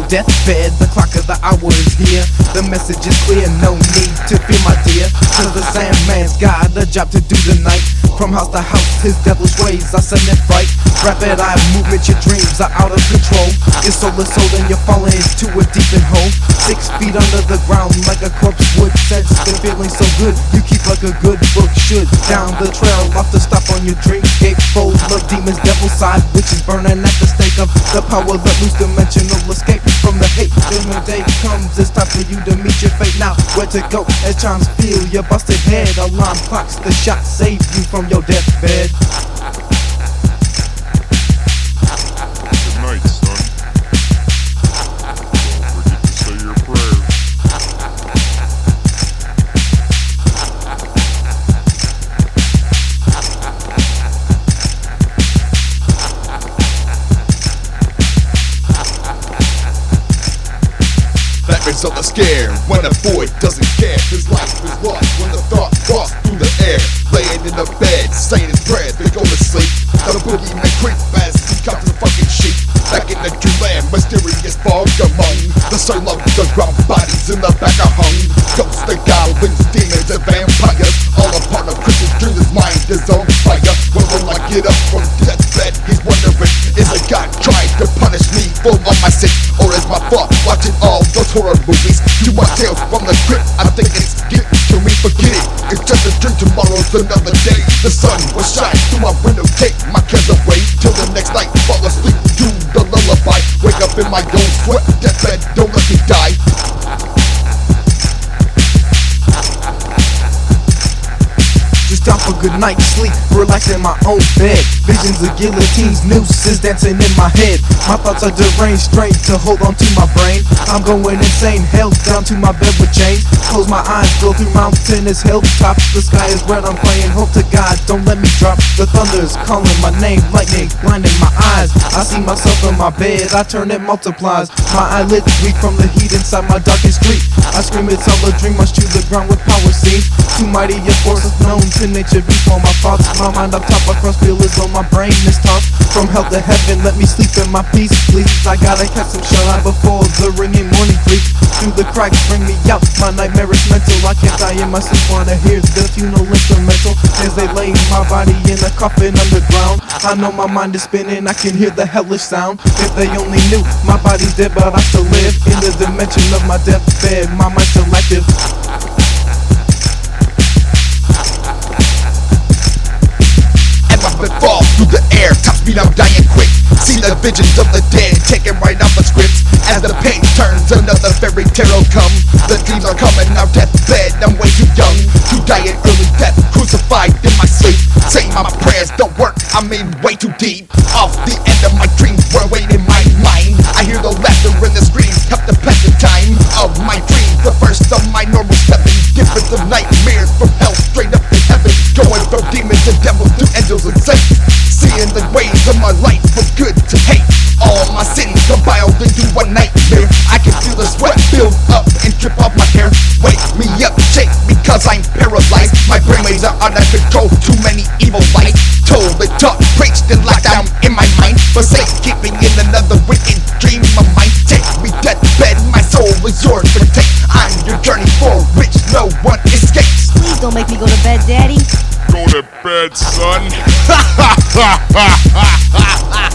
deathbed, the clock of the hour is here. The message is clear, no need to fear, my dear. Cause the Sandman's got a job to do tonight. From house to house, his devil's ways are send in fright. Rapid eye movement, your dreams are out of control. Your soul is sold and you're falling into a deep hole. Six feet under the ground, like a corpse would. Sense been feeling so good, you like a good book should. Down the trail, off the stop on your dreamscape. Full of demons, devil side, witches burning at the stake of the power that loose dimensional escape from the hate. When day comes, it's time for you to meet your fate. Now, where to go as chimes feel your busted head? Alarm clocks, the shot save you from your deathbed. That result of scare when a boy doesn't care. His life is lost when the thought crossed through the air. Laying in the bed, saying his prayers, they go to sleep. Now the boogeyman creep as he comes to the fucking sheep. Back in the dreamland, mysterious fog among the soul of the ground bodies in the back are hung. Ghosts, the goblins, demons, and vampires. All a part of Christian dream, his mind is on fire. When will I get up from deathbed? He's wondering, is a God trying to punish me for all my sins? Or is my fault horror movies? Much tales from the crypt, I think it's getting to me. Forget it, it's just a dream, tomorrow's another day. The sun will shine through my window, take my cares away. Till the next night, fall asleep to the lullaby. Wake up in my own sweat, For good night's sleep, relax in my own bed. Visions of guillotines, nooses dancing in my head. My thoughts are deranged, strange to hold on to my brain. I'm going insane, held down to my bed with chains. Close my eyes, go through mountainous hilltops. The sky is red, I'm praying, hope to God, don't let me drop. The thunder's calling my name, lightning blinding my eyes. I see myself in my bed, I turn it multiplies. My eyelids weak from the heat inside my darkest street. I scream, it's all a dream, much to the ground with power seems too mighty a force known to nature before my thoughts. My mind up top, across feelings on my brain is tossed from hell to heaven. Let me sleep in my peace, please. I gotta catch some shine before the ringing morning creeps through the cracks. Bring me out, my nightmare is mental. I can't die in my sleep, wanna hear the funeral instrumental as they lay my body in a coffin underground. I know my mind is spinning, I can hear the hellish sound. If they only knew my body's dead, but I still live in the dimension of my deathbed. My mind's still active. And fall through the air, top speed, I'm dying quick. See the visions of the dead, taken right off the scripts. As the pain turns, another fairy tale come. The dreams are coming, now deathbed, I'm way too young to die an early death, crucified in my sleep. Saying my prayers don't work, I'm in way too deep. Off the end of my dreams, were waiting my mind. I hear the laughter and the screams, cut the passing time of my dreams. The first of my normal shake because I'm paralyzed. My brainwaves are out of control. Too many evil lights. Told and taught, preached and locked down in my mind. But safe keeping in another wicked dream of mine. Take me deathbed, my soul is yours to take. I'm your journey for which no one escapes. Please don't make me go to bed, Daddy. Go to bed, son.